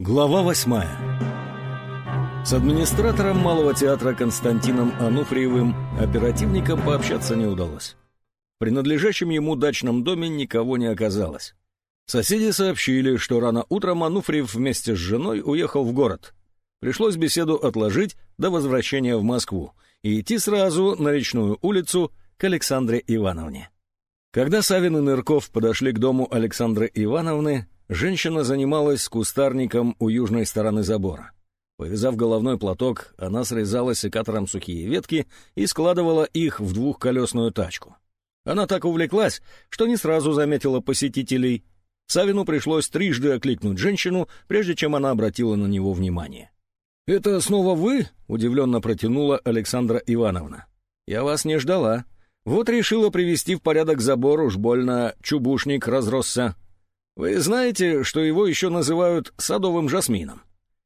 Глава восьмая. С администратором Малого театра Константином Ануфриевым оперативникам пообщаться не удалось. В принадлежащем ему дачном доме никого не оказалось. Соседи сообщили, что рано утром Ануфриев вместе с женой уехал в город. Пришлось беседу отложить до возвращения в Москву и идти сразу на речную улицу к Александре Ивановне. Когда Савин и Нырков подошли к дому Александры Ивановны, Женщина занималась кустарником у южной стороны забора. Повязав головной платок, она срезала секатором сухие ветки и складывала их в двухколесную тачку. Она так увлеклась, что не сразу заметила посетителей. Савину пришлось трижды окликнуть женщину, прежде чем она обратила на него внимание. «Это снова вы?» — удивленно протянула Александра Ивановна. «Я вас не ждала. Вот решила привести в порядок забор, уж больно чубушник разросся. Вы знаете, что его еще называют садовым жасмином?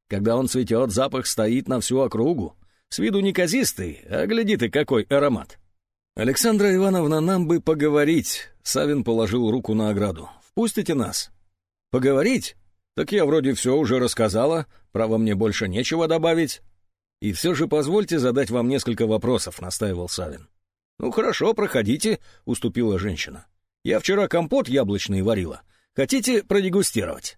Когда он цветет, запах стоит на всю округу. С виду неказистый, а гляди ты, какой аромат. Александра Ивановна, нам бы поговорить. Савин положил руку на ограду. Впустите нас. Поговорить? Так я вроде все уже рассказала, право мне больше нечего добавить. И все же позвольте задать вам несколько вопросов, настаивал Савин. Ну хорошо, проходите, уступила женщина. Я вчера компот яблочный варила — Хотите продегустировать?»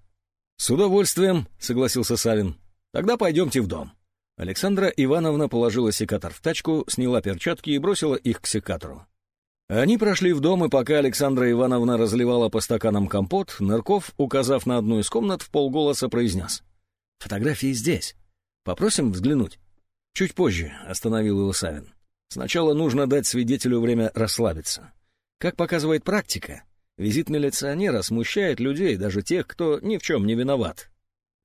«С удовольствием», — согласился Савин. «Тогда пойдемте в дом». Александра Ивановна положила секатор в тачку, сняла перчатки и бросила их к секатору. Они прошли в дом, и пока Александра Ивановна разливала по стаканам компот, Нырков, указав на одну из комнат, в полголоса произнес. «Фотографии здесь. Попросим взглянуть». «Чуть позже», — остановил его Савин. «Сначала нужно дать свидетелю время расслабиться. Как показывает практика, Визит милиционера смущает людей, даже тех, кто ни в чем не виноват.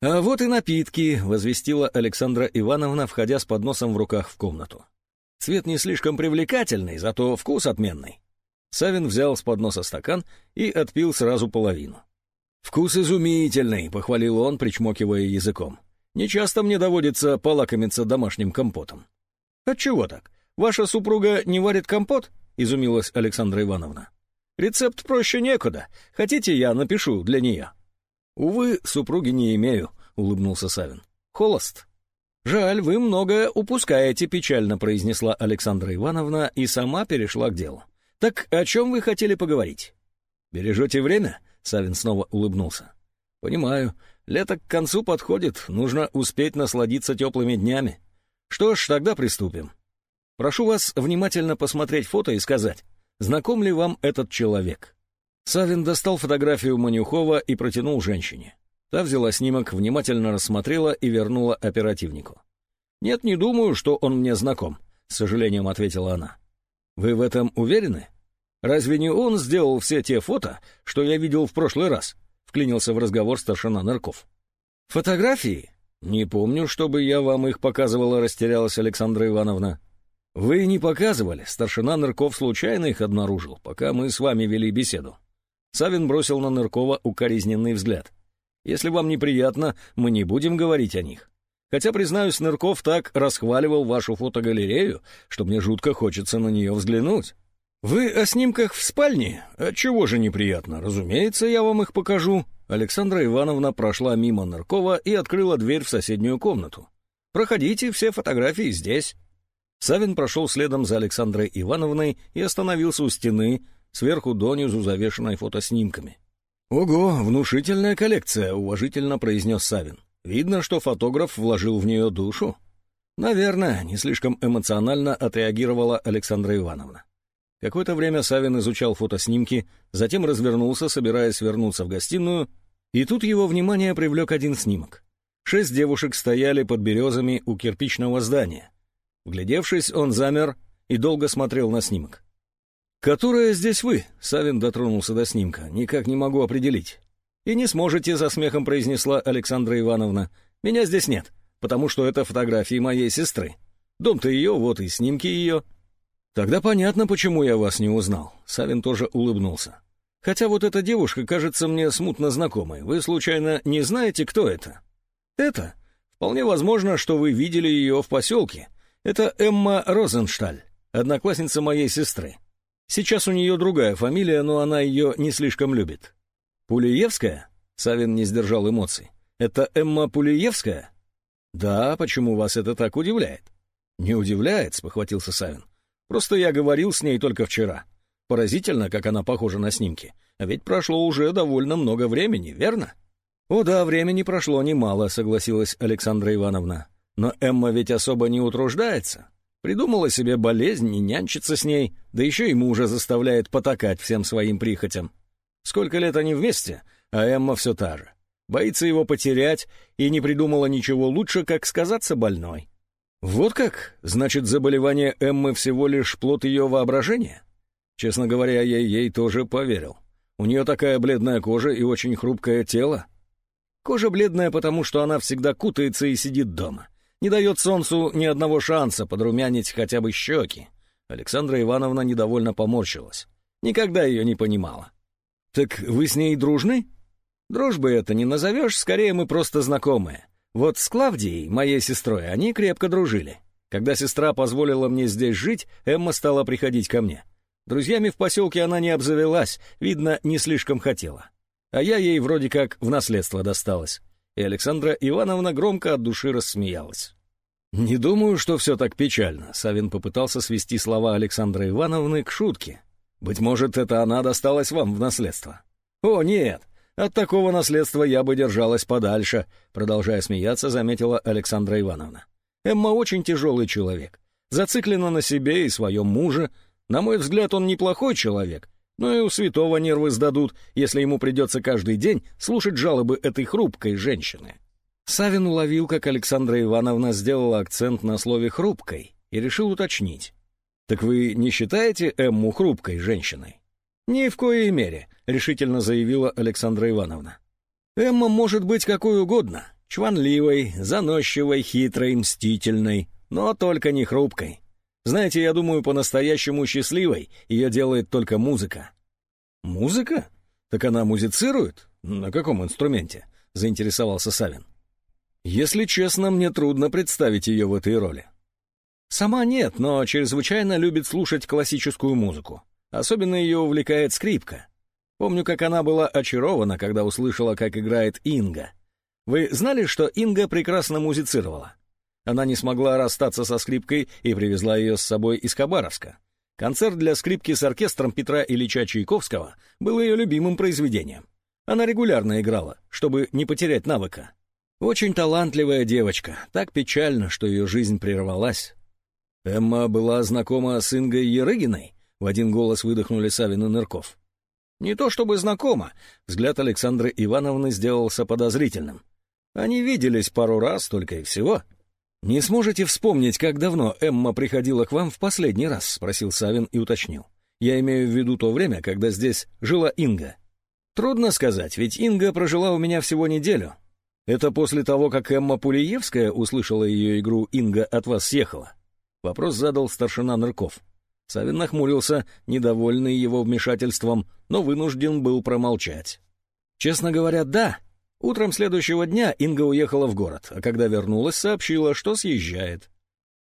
«А вот и напитки», — возвестила Александра Ивановна, входя с подносом в руках в комнату. «Цвет не слишком привлекательный, зато вкус отменный». Савин взял с подноса стакан и отпил сразу половину. «Вкус изумительный», — похвалил он, причмокивая языком. «Не часто мне доводится полакомиться домашним компотом». «Отчего так? Ваша супруга не варит компот?» — изумилась Александра Ивановна. Рецепт проще некуда. Хотите, я напишу для нее?» «Увы, супруги не имею», — улыбнулся Савин. «Холост». «Жаль, вы многое упускаете», — печально произнесла Александра Ивановна и сама перешла к делу. «Так о чем вы хотели поговорить?» «Бережете время?» — Савин снова улыбнулся. «Понимаю. Лето к концу подходит, нужно успеть насладиться теплыми днями. Что ж, тогда приступим. Прошу вас внимательно посмотреть фото и сказать, Знаком ли вам этот человек? Савин достал фотографию Манюхова и протянул женщине. Та взяла снимок, внимательно рассмотрела и вернула оперативнику. «Нет, не думаю, что он мне знаком», — с сожалением ответила она. «Вы в этом уверены? Разве не он сделал все те фото, что я видел в прошлый раз?» — вклинился в разговор старшина Нырков. «Фотографии? Не помню, чтобы я вам их показывала», — растерялась Александра Ивановна. «Вы не показывали, старшина Нырков случайно их обнаружил, пока мы с вами вели беседу». Савин бросил на Ныркова укоризненный взгляд. «Если вам неприятно, мы не будем говорить о них. Хотя, признаюсь, Нырков так расхваливал вашу фотогалерею, что мне жутко хочется на нее взглянуть. Вы о снимках в спальне? Отчего же неприятно? Разумеется, я вам их покажу». Александра Ивановна прошла мимо Ныркова и открыла дверь в соседнюю комнату. «Проходите, все фотографии здесь». Савин прошел следом за Александрой Ивановной и остановился у стены, сверху донизу завешенной фотоснимками. «Ого, внушительная коллекция», — уважительно произнес Савин. «Видно, что фотограф вложил в нее душу». «Наверное», — не слишком эмоционально отреагировала Александра Ивановна. Какое-то время Савин изучал фотоснимки, затем развернулся, собираясь вернуться в гостиную, и тут его внимание привлек один снимок. Шесть девушек стояли под березами у кирпичного здания. Вглядевшись, он замер и долго смотрел на снимок. «Которая здесь вы?» — Савин дотронулся до снимка. «Никак не могу определить». «И не сможете», — за смехом произнесла Александра Ивановна. «Меня здесь нет, потому что это фотографии моей сестры. Дом-то ее, вот и снимки ее». «Тогда понятно, почему я вас не узнал». Савин тоже улыбнулся. «Хотя вот эта девушка кажется мне смутно знакомой. Вы, случайно, не знаете, кто это?» «Это? Вполне возможно, что вы видели ее в поселке. Это Эмма Розеншталь, одноклассница моей сестры. Сейчас у нее другая фамилия, но она ее не слишком любит. Пулиевская? Савин не сдержал эмоций. Это Эмма Пулиевская?» «Да, почему вас это так удивляет?» «Не удивляет», — спохватился Савин. «Просто я говорил с ней только вчера. Поразительно, как она похожа на снимки. А ведь прошло уже довольно много времени, верно?» «О да, времени прошло немало», — согласилась Александра Ивановна. «Но Эмма ведь особо не утруждается. Придумала себе болезнь и нянчится с ней, да еще и мужа заставляет потакать всем своим прихотям. Сколько лет они вместе, а Эмма все та же. Боится его потерять и не придумала ничего лучше, как сказаться больной. Вот как? Значит, заболевание Эммы всего лишь плод ее воображения? Честно говоря, я ей тоже поверил. У нее такая бледная кожа и очень хрупкое тело. Кожа бледная, потому что она всегда кутается и сидит дома не дает солнцу ни одного шанса подрумянить хотя бы щеки. Александра Ивановна недовольно поморщилась. Никогда ее не понимала. «Так вы с ней дружны?» «Дружбы это не назовешь, скорее мы просто знакомые. Вот с Клавдией, моей сестрой, они крепко дружили. Когда сестра позволила мне здесь жить, Эмма стала приходить ко мне. Друзьями в поселке она не обзавелась, видно, не слишком хотела. А я ей вроде как в наследство досталась и Александра Ивановна громко от души рассмеялась. «Не думаю, что все так печально», — Савин попытался свести слова Александры Ивановны к шутке. «Быть может, это она досталась вам в наследство». «О, нет, от такого наследства я бы держалась подальше», — продолжая смеяться, заметила Александра Ивановна. «Эмма очень тяжелый человек, зациклена на себе и своем муже. На мой взгляд, он неплохой человек, но и у святого нервы сдадут, если ему придется каждый день слушать жалобы этой хрупкой женщины. Савин уловил, как Александра Ивановна сделала акцент на слове «хрупкой» и решил уточнить. «Так вы не считаете Эмму хрупкой женщиной?» «Ни в коей мере», — решительно заявила Александра Ивановна. «Эмма может быть какой угодно, чванливой, заносчивой, хитрой, мстительной, но только не хрупкой. Знаете, я думаю, по-настоящему счастливой ее делает только музыка». «Музыка? Так она музицирует? На каком инструменте?» — заинтересовался Савин. «Если честно, мне трудно представить ее в этой роли. Сама нет, но чрезвычайно любит слушать классическую музыку. Особенно ее увлекает скрипка. Помню, как она была очарована, когда услышала, как играет Инга. Вы знали, что Инга прекрасно музицировала? Она не смогла расстаться со скрипкой и привезла ее с собой из Хабаровска. Концерт для скрипки с оркестром Петра Ильича Чайковского был ее любимым произведением. Она регулярно играла, чтобы не потерять навыка. Очень талантливая девочка, так печально, что ее жизнь прервалась. Эмма была знакома с Ингой Ерыгиной, в один голос выдохнули Савин и Нырков. Не то чтобы знакома, взгляд Александры Ивановны сделался подозрительным. Они виделись пару раз только и всего — «Не сможете вспомнить, как давно Эмма приходила к вам в последний раз?» — спросил Савин и уточнил. «Я имею в виду то время, когда здесь жила Инга». «Трудно сказать, ведь Инга прожила у меня всего неделю. Это после того, как Эмма Пулиевская услышала ее игру «Инга от вас съехала». Вопрос задал старшина Нырков. Савин нахмурился, недовольный его вмешательством, но вынужден был промолчать. «Честно говоря, да», Утром следующего дня Инга уехала в город, а когда вернулась, сообщила, что съезжает.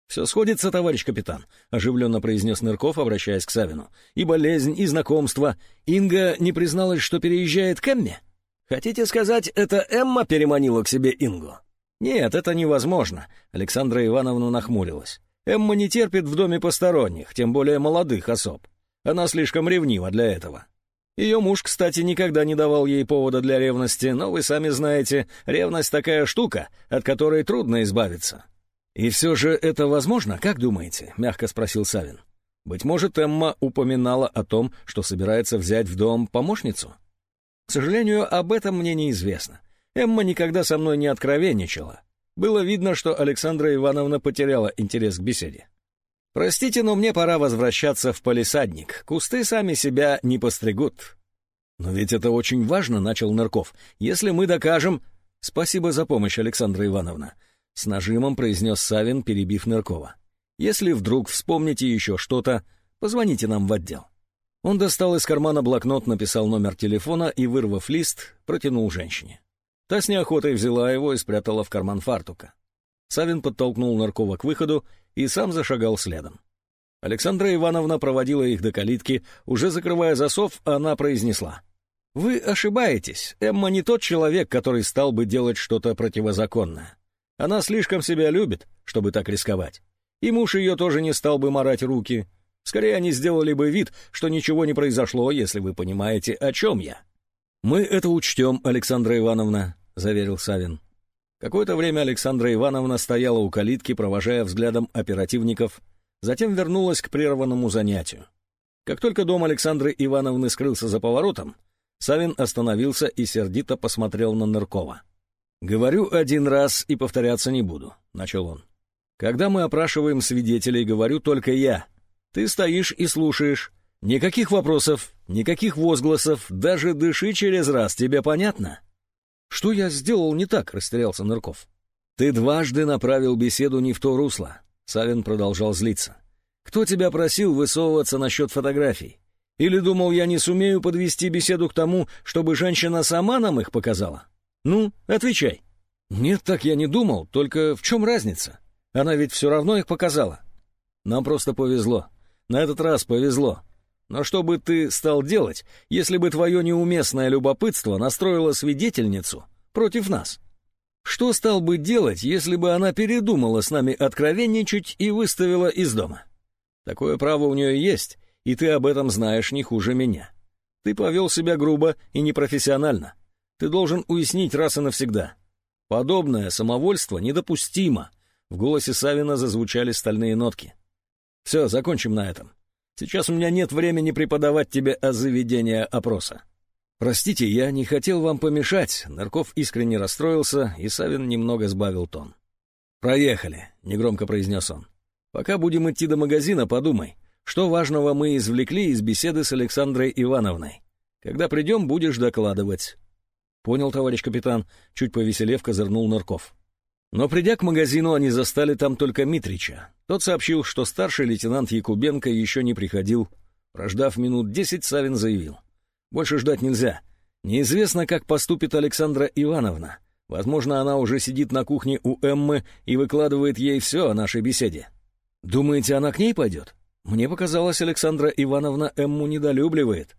«Все сходится, товарищ капитан», — оживленно произнес Нырков, обращаясь к Савину. «И болезнь, и знакомство. Инга не призналась, что переезжает к Эмме?» «Хотите сказать, это Эмма переманила к себе Ингу?» «Нет, это невозможно», — Александра Ивановна нахмурилась. «Эмма не терпит в доме посторонних, тем более молодых особ. Она слишком ревнива для этого». Ее муж, кстати, никогда не давал ей повода для ревности, но вы сами знаете, ревность такая штука, от которой трудно избавиться. «И все же это возможно, как думаете?» — мягко спросил Савин. «Быть может, Эмма упоминала о том, что собирается взять в дом помощницу?» «К сожалению, об этом мне неизвестно. Эмма никогда со мной не откровенничала. Было видно, что Александра Ивановна потеряла интерес к беседе. «Простите, но мне пора возвращаться в палисадник. Кусты сами себя не постригут». «Но ведь это очень важно», — начал Нырков. «Если мы докажем...» «Спасибо за помощь, Александра Ивановна», — с нажимом произнес Савин, перебив Ныркова. «Если вдруг вспомните еще что-то, позвоните нам в отдел». Он достал из кармана блокнот, написал номер телефона и, вырвав лист, протянул женщине. Та с неохотой взяла его и спрятала в карман фартука. Савин подтолкнул Наркова к выходу и сам зашагал следом. Александра Ивановна проводила их до калитки, уже закрывая засов, она произнесла. «Вы ошибаетесь. Эмма не тот человек, который стал бы делать что-то противозаконное. Она слишком себя любит, чтобы так рисковать. И муж ее тоже не стал бы марать руки. Скорее, они сделали бы вид, что ничего не произошло, если вы понимаете, о чем я». «Мы это учтем, Александра Ивановна», — заверил Савин. Какое-то время Александра Ивановна стояла у калитки, провожая взглядом оперативников, затем вернулась к прерванному занятию. Как только дом Александры Ивановны скрылся за поворотом, Савин остановился и сердито посмотрел на Ныркова. «Говорю один раз и повторяться не буду», — начал он. «Когда мы опрашиваем свидетелей, говорю только я. Ты стоишь и слушаешь. Никаких вопросов, никаких возгласов, даже дыши через раз, тебе понятно?» «Что я сделал не так?» — растерялся Нырков. «Ты дважды направил беседу не в то русло», — Савин продолжал злиться. «Кто тебя просил высовываться насчет фотографий? Или думал, я не сумею подвести беседу к тому, чтобы женщина сама нам их показала? Ну, отвечай». «Нет, так я не думал, только в чем разница? Она ведь все равно их показала». «Нам просто повезло. На этот раз повезло. Но что бы ты стал делать, если бы твое неуместное любопытство настроило свидетельницу против нас? Что стал бы делать, если бы она передумала с нами откровенничать и выставила из дома? Такое право у нее есть, и ты об этом знаешь не хуже меня. Ты повел себя грубо и непрофессионально. Ты должен уяснить раз и навсегда. Подобное самовольство недопустимо. В голосе Савина зазвучали стальные нотки. Все, закончим на этом. Сейчас у меня нет времени преподавать тебе о заведении опроса. Простите, я не хотел вам помешать. Нарков искренне расстроился, и Савин немного сбавил тон. Проехали, негромко произнес он. Пока будем идти до магазина, подумай, что важного мы извлекли из беседы с Александрой Ивановной. Когда придем, будешь докладывать. Понял, товарищ капитан, чуть повеселев козырнул Нарков. Но придя к магазину, они застали там только Митрича. Тот сообщил, что старший лейтенант Якубенко еще не приходил. Прождав минут десять, Савин заявил. «Больше ждать нельзя. Неизвестно, как поступит Александра Ивановна. Возможно, она уже сидит на кухне у Эммы и выкладывает ей все о нашей беседе. Думаете, она к ней пойдет? Мне показалось, Александра Ивановна Эмму недолюбливает.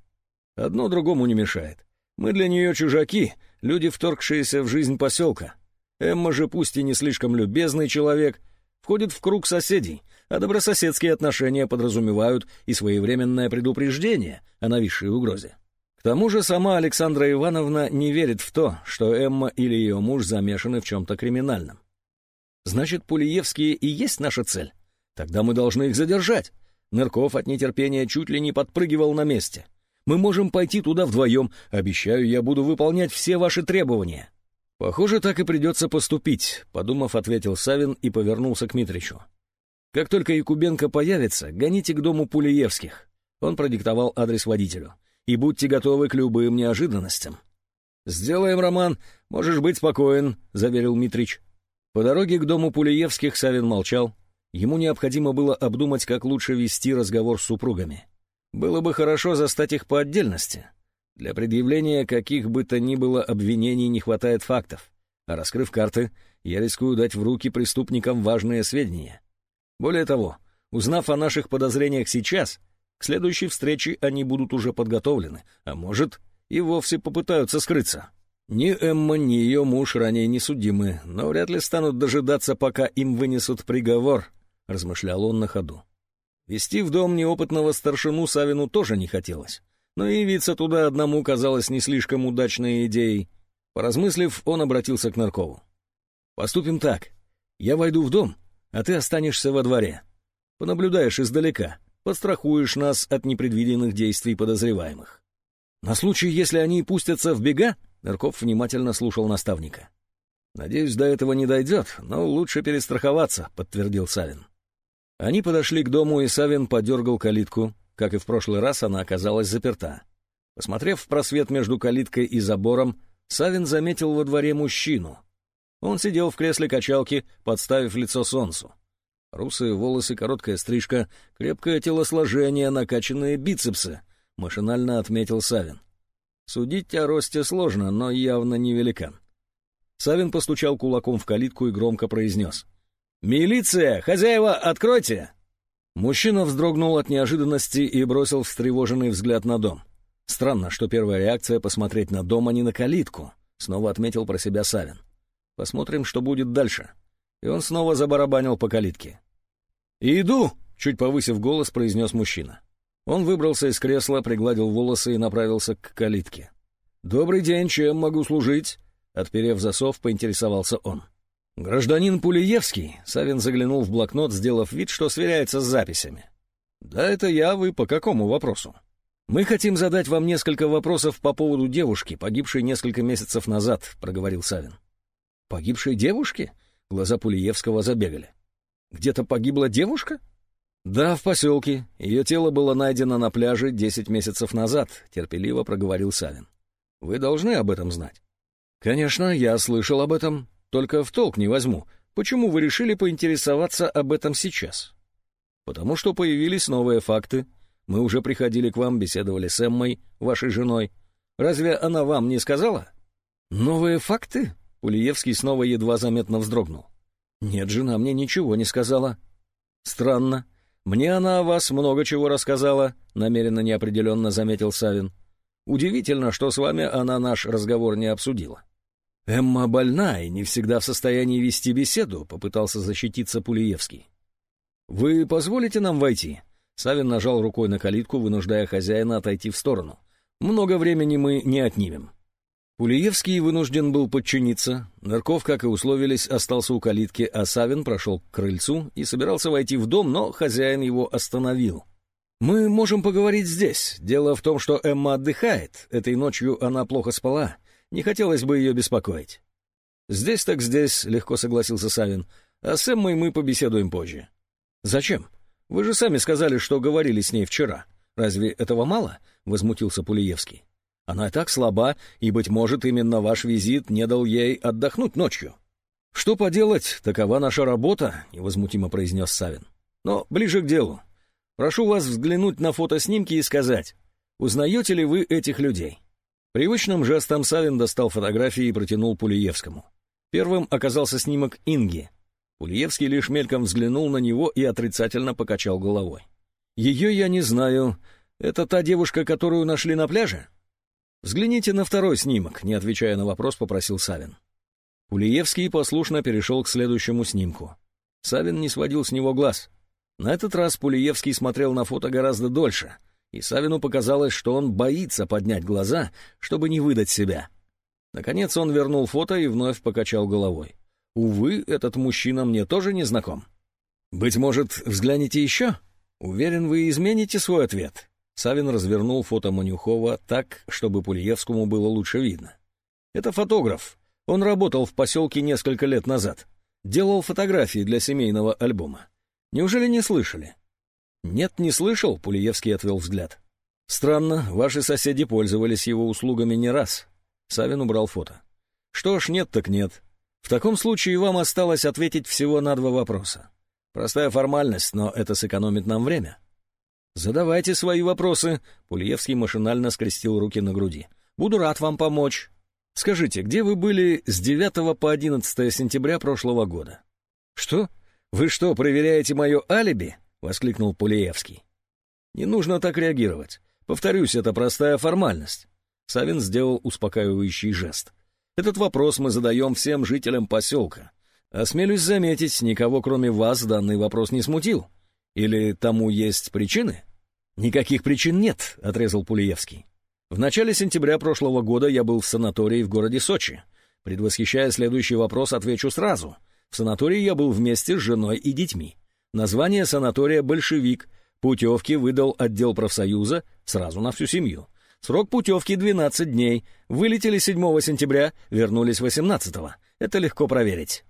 Одно другому не мешает. Мы для нее чужаки, люди, вторгшиеся в жизнь поселка. Эмма же, пусть и не слишком любезный человек, входит в круг соседей, а добрососедские отношения подразумевают и своевременное предупреждение о нависшей угрозе. К тому же сама Александра Ивановна не верит в то, что Эмма или ее муж замешаны в чем-то криминальном. Значит, Пулиевские и есть наша цель? Тогда мы должны их задержать. Нырков от нетерпения чуть ли не подпрыгивал на месте. Мы можем пойти туда вдвоем. Обещаю, я буду выполнять все ваши требования. «Похоже, так и придется поступить», — подумав, ответил Савин и повернулся к Митричу. «Как только Якубенко появится, гоните к дому Пулеевских». Он продиктовал адрес водителю. «И будьте готовы к любым неожиданностям». «Сделаем, Роман, можешь быть спокоен», — заверил Митрич. По дороге к дому Пулеевских Савин молчал. Ему необходимо было обдумать, как лучше вести разговор с супругами. Было бы хорошо застать их по отдельности, для предъявления каких бы то ни было обвинений не хватает фактов, а раскрыв карты, я рискую дать в руки преступникам важные сведения. Более того, узнав о наших подозрениях сейчас, к следующей встрече они будут уже подготовлены, а может, и вовсе попытаются скрыться. Ни Эмма, ни ее муж ранее не судимы, но вряд ли станут дожидаться, пока им вынесут приговор, — размышлял он на ходу. Вести в дом неопытного старшину Савину тоже не хотелось но явиться туда одному казалось не слишком удачной идеей. Поразмыслив, он обратился к Наркову. «Поступим так. Я войду в дом, а ты останешься во дворе. Понаблюдаешь издалека, подстрахуешь нас от непредвиденных действий подозреваемых. На случай, если они пустятся в бега, Нарков внимательно слушал наставника. «Надеюсь, до этого не дойдет, но лучше перестраховаться», — подтвердил Савин. Они подошли к дому, и Савин подергал калитку, как и в прошлый раз, она оказалась заперта. Посмотрев в просвет между калиткой и забором, Савин заметил во дворе мужчину. Он сидел в кресле качалки, подставив лицо солнцу. Русые волосы, короткая стрижка, крепкое телосложение, накачанные бицепсы, машинально отметил Савин. Судить о росте сложно, но явно не великан. Савин постучал кулаком в калитку и громко произнес. «Милиция! Хозяева, откройте!» Мужчина вздрогнул от неожиданности и бросил встревоженный взгляд на дом. Странно, что первая реакция — посмотреть на дом, а не на калитку, — снова отметил про себя Савин. Посмотрим, что будет дальше. И он снова забарабанил по калитке. «Иду!» — чуть повысив голос, произнес мужчина. Он выбрался из кресла, пригладил волосы и направился к калитке. «Добрый день, чем могу служить?» Отперев засов, поинтересовался он. «Гражданин Пулиевский», — Савин заглянул в блокнот, сделав вид, что сверяется с записями. «Да, это я, вы по какому вопросу?» «Мы хотим задать вам несколько вопросов по поводу девушки, погибшей несколько месяцев назад», — проговорил Савин. «Погибшей девушки?» — глаза Пулиевского забегали. «Где-то погибла девушка?» «Да, в поселке. Ее тело было найдено на пляже десять месяцев назад», — терпеливо проговорил Савин. «Вы должны об этом знать». «Конечно, я слышал об этом, только в толк не возьму. Почему вы решили поинтересоваться об этом сейчас?» «Потому что появились новые факты. Мы уже приходили к вам, беседовали с Эммой, вашей женой. Разве она вам не сказала?» «Новые факты?» — Ульевский снова едва заметно вздрогнул. «Нет, жена мне ничего не сказала». «Странно. Мне она о вас много чего рассказала», — намеренно неопределенно заметил Савин. «Удивительно, что с вами она наш разговор не обсудила». «Эмма больна и не всегда в состоянии вести беседу», — попытался защититься Пулиевский. «Вы позволите нам войти?» Савин нажал рукой на калитку, вынуждая хозяина отойти в сторону. «Много времени мы не отнимем». Пулиевский вынужден был подчиниться. Нырков, как и условились, остался у калитки, а Савин прошел к крыльцу и собирался войти в дом, но хозяин его остановил. «Мы можем поговорить здесь. Дело в том, что Эмма отдыхает. Этой ночью она плохо спала. Не хотелось бы ее беспокоить». «Здесь так здесь», — легко согласился Савин. «А с Эммой мы побеседуем позже». «Зачем? Вы же сами сказали, что говорили с ней вчера. Разве этого мало?» — возмутился Пулиевский. Она и так слаба, и, быть может, именно ваш визит не дал ей отдохнуть ночью. «Что поделать, такова наша работа», — невозмутимо произнес Савин. «Но ближе к делу. Прошу вас взглянуть на фотоснимки и сказать, узнаете ли вы этих людей?» Привычным жестом Савин достал фотографии и протянул Пулиевскому. Первым оказался снимок Инги. Пулиевский лишь мельком взглянул на него и отрицательно покачал головой. «Ее я не знаю. Это та девушка, которую нашли на пляже?» «Взгляните на второй снимок», — не отвечая на вопрос, попросил Савин. Улиевский послушно перешел к следующему снимку. Савин не сводил с него глаз. На этот раз Пулиевский смотрел на фото гораздо дольше, и Савину показалось, что он боится поднять глаза, чтобы не выдать себя. Наконец он вернул фото и вновь покачал головой. «Увы, этот мужчина мне тоже не знаком». «Быть может, взгляните еще? Уверен, вы измените свой ответ. Савин развернул фото Манюхова так, чтобы Пульевскому было лучше видно. «Это фотограф. Он работал в поселке несколько лет назад. Делал фотографии для семейного альбома. Неужели не слышали?» «Нет, не слышал», — Пулиевский отвел взгляд. «Странно, ваши соседи пользовались его услугами не раз». Савин убрал фото. «Что ж, нет так нет. В таком случае вам осталось ответить всего на два вопроса. Простая формальность, но это сэкономит нам время». «Задавайте свои вопросы», — Пульевский машинально скрестил руки на груди. «Буду рад вам помочь. Скажите, где вы были с 9 по 11 сентября прошлого года?» «Что? Вы что, проверяете мое алиби?» — воскликнул Пулиевский. «Не нужно так реагировать. Повторюсь, это простая формальность». Савин сделал успокаивающий жест. «Этот вопрос мы задаем всем жителям поселка. Осмелюсь заметить, никого кроме вас данный вопрос не смутил. Или тому есть причины? Никаких причин нет, отрезал Пулиевский. В начале сентября прошлого года я был в санатории в городе Сочи. Предвосхищая следующий вопрос, отвечу сразу. В санатории я был вместе с женой и детьми. Название санатория «Большевик». Путевки выдал отдел профсоюза сразу на всю семью. Срок путевки 12 дней. Вылетели 7 сентября, вернулись 18 -го. Это легко проверить.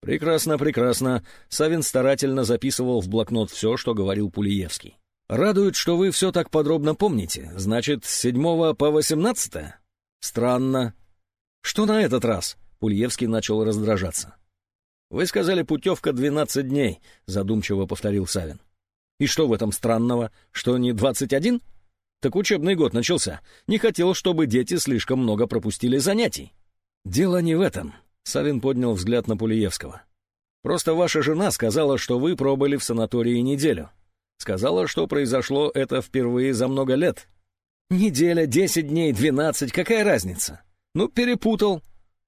«Прекрасно, прекрасно». Савин старательно записывал в блокнот все, что говорил Пулиевский. «Радует, что вы все так подробно помните. Значит, с седьмого по восемнадцатое?» «Странно». «Что на этот раз?» Пульевский начал раздражаться. «Вы сказали, путевка двенадцать дней», — задумчиво повторил Савин. «И что в этом странного? Что не двадцать один?» «Так учебный год начался. Не хотел, чтобы дети слишком много пропустили занятий». «Дело не в этом. Савин поднял взгляд на Пулиевского. «Просто ваша жена сказала, что вы пробыли в санатории неделю. Сказала, что произошло это впервые за много лет». Неделя, десять дней, двенадцать, какая разница? Ну, перепутал.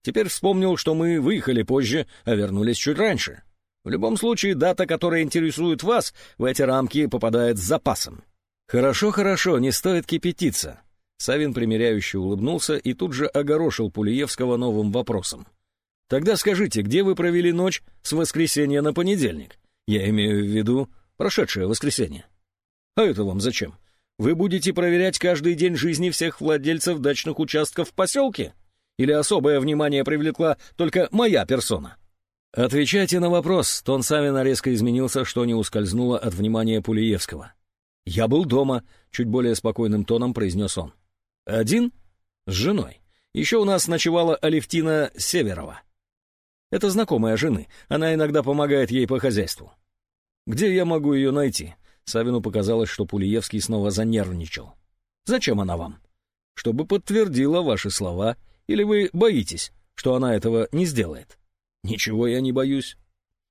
Теперь вспомнил, что мы выехали позже, а вернулись чуть раньше. В любом случае, дата, которая интересует вас, в эти рамки попадает с запасом. Хорошо, хорошо, не стоит кипятиться. Савин примиряюще улыбнулся и тут же огорошил Пулиевского новым вопросом. Тогда скажите, где вы провели ночь с воскресенья на понедельник? Я имею в виду прошедшее воскресенье. А это вам зачем? Вы будете проверять каждый день жизни всех владельцев дачных участков в поселке? Или особое внимание привлекла только моя персона? Отвечайте на вопрос. Тон Савина резко изменился, что не ускользнуло от внимания Пулиевского. «Я был дома», — чуть более спокойным тоном произнес он. «Один? С женой. Еще у нас ночевала Алевтина Северова. Это знакомая жены, она иногда помогает ей по хозяйству. Где я могу ее найти? Савину показалось, что Пулиевский снова занервничал. Зачем она вам? Чтобы подтвердила ваши слова, или вы боитесь, что она этого не сделает? Ничего я не боюсь.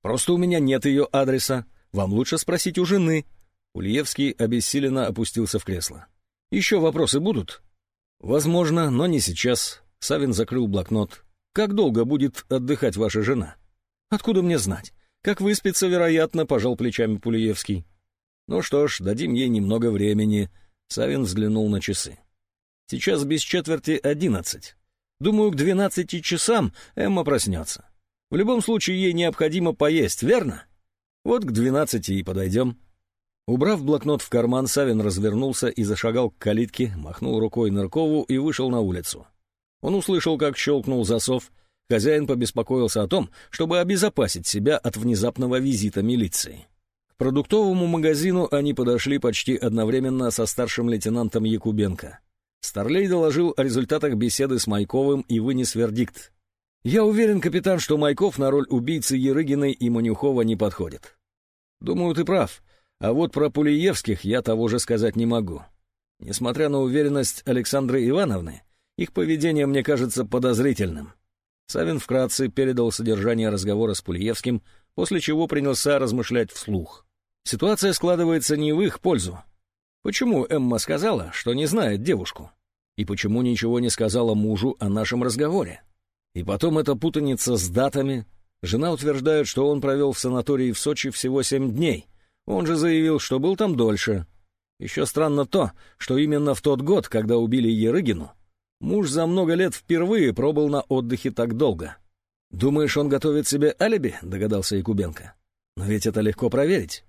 Просто у меня нет ее адреса. Вам лучше спросить у жены. Ульевский обессиленно опустился в кресло. Еще вопросы будут? Возможно, но не сейчас. Савин закрыл блокнот, как долго будет отдыхать ваша жена? Откуда мне знать? Как выспится, вероятно, пожал плечами Пулиевский. Ну что ж, дадим ей немного времени. Савин взглянул на часы. Сейчас без четверти одиннадцать. Думаю, к двенадцати часам Эмма проснется. В любом случае, ей необходимо поесть, верно? Вот к двенадцати и подойдем. Убрав блокнот в карман, Савин развернулся и зашагал к калитке, махнул рукой Ныркову и вышел на улицу. Он услышал, как щелкнул засов. Хозяин побеспокоился о том, чтобы обезопасить себя от внезапного визита милиции. К продуктовому магазину они подошли почти одновременно со старшим лейтенантом Якубенко. Старлей доложил о результатах беседы с Майковым и вынес вердикт. «Я уверен, капитан, что Майков на роль убийцы Ерыгиной и Манюхова не подходит». «Думаю, ты прав. А вот про Пулиевских я того же сказать не могу. Несмотря на уверенность Александры Ивановны, их поведение мне кажется подозрительным. Савин вкратце передал содержание разговора с Пульевским, после чего принялся размышлять вслух. Ситуация складывается не в их пользу. Почему Эмма сказала, что не знает девушку? И почему ничего не сказала мужу о нашем разговоре? И потом эта путаница с датами. Жена утверждает, что он провел в санатории в Сочи всего семь дней. Он же заявил, что был там дольше. Еще странно то, что именно в тот год, когда убили Ерыгину, Муж за много лет впервые пробыл на отдыхе так долго. «Думаешь, он готовит себе алиби?» — догадался Якубенко. «Но ведь это легко проверить».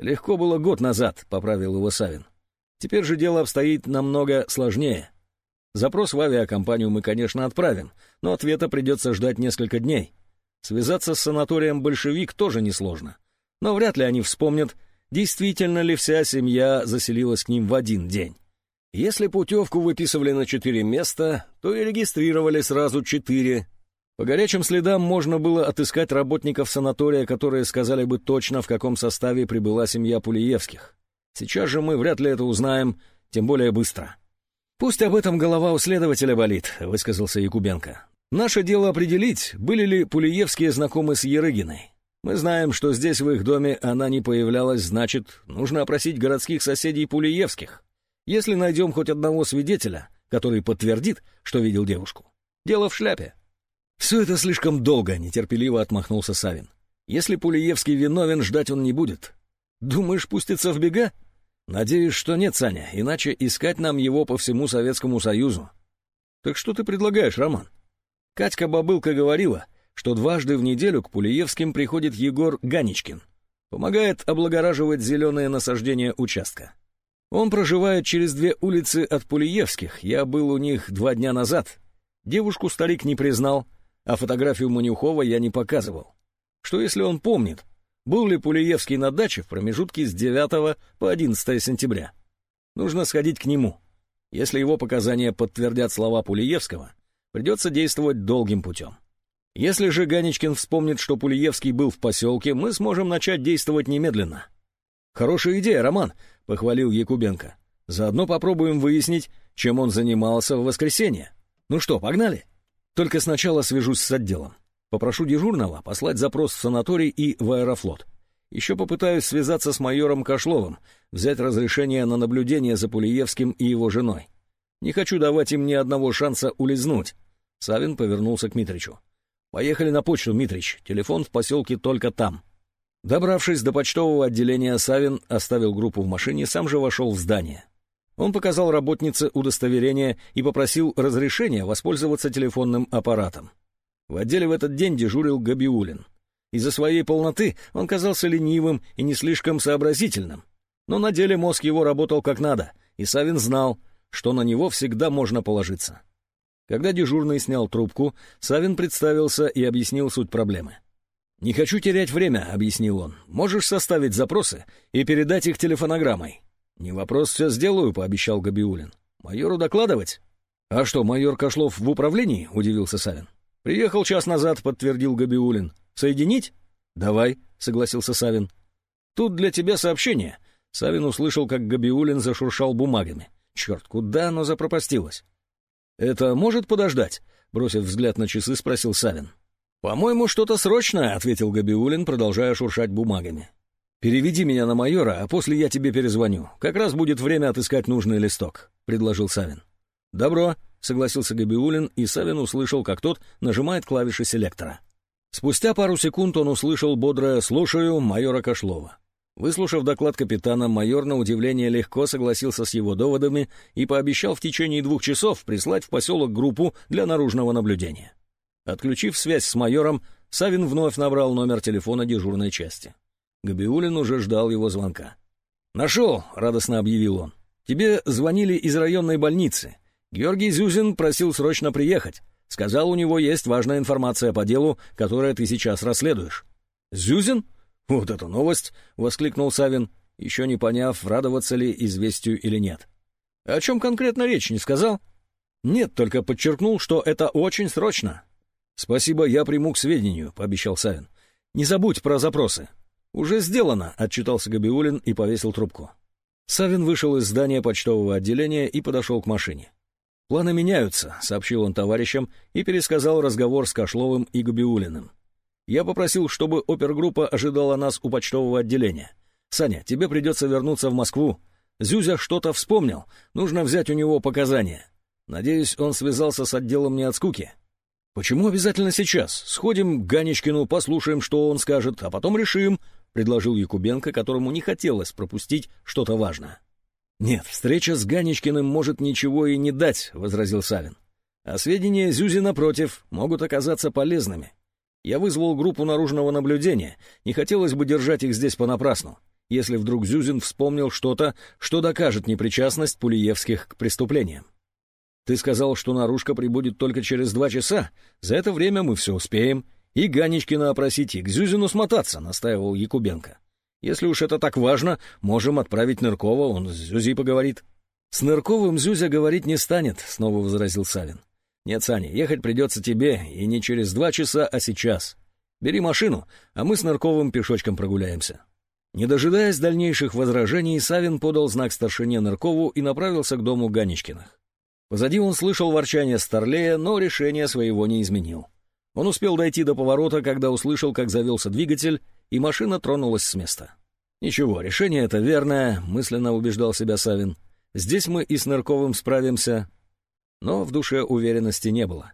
«Легко было год назад», — поправил его Савин. «Теперь же дело обстоит намного сложнее. Запрос в авиакомпанию мы, конечно, отправим, но ответа придется ждать несколько дней. Связаться с санаторием «Большевик» тоже несложно. Но вряд ли они вспомнят, действительно ли вся семья заселилась к ним в один день. Если путевку выписывали на четыре места, то и регистрировали сразу четыре. По горячим следам можно было отыскать работников санатория, которые сказали бы точно, в каком составе прибыла семья Пулиевских. Сейчас же мы вряд ли это узнаем, тем более быстро. «Пусть об этом голова у следователя болит», — высказался Якубенко. «Наше дело определить, были ли Пулиевские знакомы с Ерыгиной. Мы знаем, что здесь, в их доме, она не появлялась, значит, нужно опросить городских соседей Пулиевских. Если найдем хоть одного свидетеля, который подтвердит, что видел девушку, дело в шляпе. Все это слишком долго, нетерпеливо отмахнулся Савин. Если Пулиевский виновен, ждать он не будет. Думаешь, пустится в бега? Надеюсь, что нет, Саня, иначе искать нам его по всему Советскому Союзу. Так что ты предлагаешь, Роман? Катька Бабылка говорила, что дважды в неделю к Пулиевским приходит Егор Ганичкин. Помогает облагораживать зеленые насаждения участка. Он проживает через две улицы от Пулиевских. Я был у них два дня назад. Девушку старик не признал, а фотографию Манюхова я не показывал. Что если он помнит, был ли Пулиевский на даче в промежутке с 9 по 11 сентября? Нужно сходить к нему. Если его показания подтвердят слова Пулиевского, придется действовать долгим путем. Если же Ганечкин вспомнит, что Пулиевский был в поселке, мы сможем начать действовать немедленно. Хорошая идея, Роман похвалил Якубенко. «Заодно попробуем выяснить, чем он занимался в воскресенье. Ну что, погнали? Только сначала свяжусь с отделом. Попрошу дежурного послать запрос в санаторий и в аэрофлот. Еще попытаюсь связаться с майором Кошловым, взять разрешение на наблюдение за Пулиевским и его женой. Не хочу давать им ни одного шанса улизнуть. Савин повернулся к Митричу. «Поехали на почту, Митрич. Телефон в поселке только там». Добравшись до почтового отделения, Савин оставил группу в машине, сам же вошел в здание. Он показал работнице удостоверение и попросил разрешения воспользоваться телефонным аппаратом. В отделе в этот день дежурил Габиулин. Из-за своей полноты он казался ленивым и не слишком сообразительным. Но на деле мозг его работал как надо, и Савин знал, что на него всегда можно положиться. Когда дежурный снял трубку, Савин представился и объяснил суть проблемы. «Не хочу терять время», — объяснил он. «Можешь составить запросы и передать их телефонограммой». «Не вопрос, все сделаю», — пообещал Габиулин. «Майору докладывать?» «А что, майор Кошлов в управлении?» — удивился Савин. «Приехал час назад», — подтвердил Габиулин. «Соединить?» «Давай», — согласился Савин. «Тут для тебя сообщение». Савин услышал, как Габиулин зашуршал бумагами. «Черт, куда оно запропастилось?» «Это может подождать?» — бросив взгляд на часы, спросил Савин. «По-моему, что-то срочное», — ответил Габиулин, продолжая шуршать бумагами. «Переведи меня на майора, а после я тебе перезвоню. Как раз будет время отыскать нужный листок», — предложил Савин. «Добро», — согласился Габиулин, и Савин услышал, как тот нажимает клавиши селектора. Спустя пару секунд он услышал бодрое «слушаю» майора Кошлова. Выслушав доклад капитана, майор на удивление легко согласился с его доводами и пообещал в течение двух часов прислать в поселок группу для наружного наблюдения. Отключив связь с майором, Савин вновь набрал номер телефона дежурной части. Габиулин уже ждал его звонка. «Нашел!» — радостно объявил он. «Тебе звонили из районной больницы. Георгий Зюзин просил срочно приехать. Сказал, у него есть важная информация по делу, которое ты сейчас расследуешь». «Зюзин? Вот это новость!» — воскликнул Савин, еще не поняв, радоваться ли известию или нет. «О чем конкретно речь, не сказал?» «Нет, только подчеркнул, что это очень срочно. «Спасибо, я приму к сведению», — пообещал Савин. «Не забудь про запросы». «Уже сделано», — отчитался Габиулин и повесил трубку. Савин вышел из здания почтового отделения и подошел к машине. «Планы меняются», — сообщил он товарищам и пересказал разговор с Кошловым и Габиулиным. «Я попросил, чтобы опергруппа ожидала нас у почтового отделения. Саня, тебе придется вернуться в Москву. Зюзя что-то вспомнил, нужно взять у него показания. Надеюсь, он связался с отделом не от скуки. «Почему обязательно сейчас? Сходим к Ганечкину, послушаем, что он скажет, а потом решим», — предложил Якубенко, которому не хотелось пропустить что-то важное. «Нет, встреча с Ганечкиным может ничего и не дать», — возразил Савин. «А сведения Зюзи, напротив, могут оказаться полезными. Я вызвал группу наружного наблюдения, не хотелось бы держать их здесь понапрасну, если вдруг Зюзин вспомнил что-то, что докажет непричастность Пулиевских к преступлениям. Ты сказал, что наружка прибудет только через два часа. За это время мы все успеем. И Ганечкина опросить, и к Зюзину смотаться», — настаивал Якубенко. «Если уж это так важно, можем отправить Ныркова, он с Зюзей поговорит». «С Нырковым Зюзя говорить не станет», — снова возразил Савин. «Нет, Саня, ехать придется тебе, и не через два часа, а сейчас. Бери машину, а мы с Нырковым пешочком прогуляемся». Не дожидаясь дальнейших возражений, Савин подал знак старшине Ныркову и направился к дому Ганечкиных. Позади он слышал ворчание Старлея, но решение своего не изменил. Он успел дойти до поворота, когда услышал, как завелся двигатель, и машина тронулась с места. «Ничего, решение это верное», — мысленно убеждал себя Савин. «Здесь мы и с Нырковым справимся». Но в душе уверенности не было.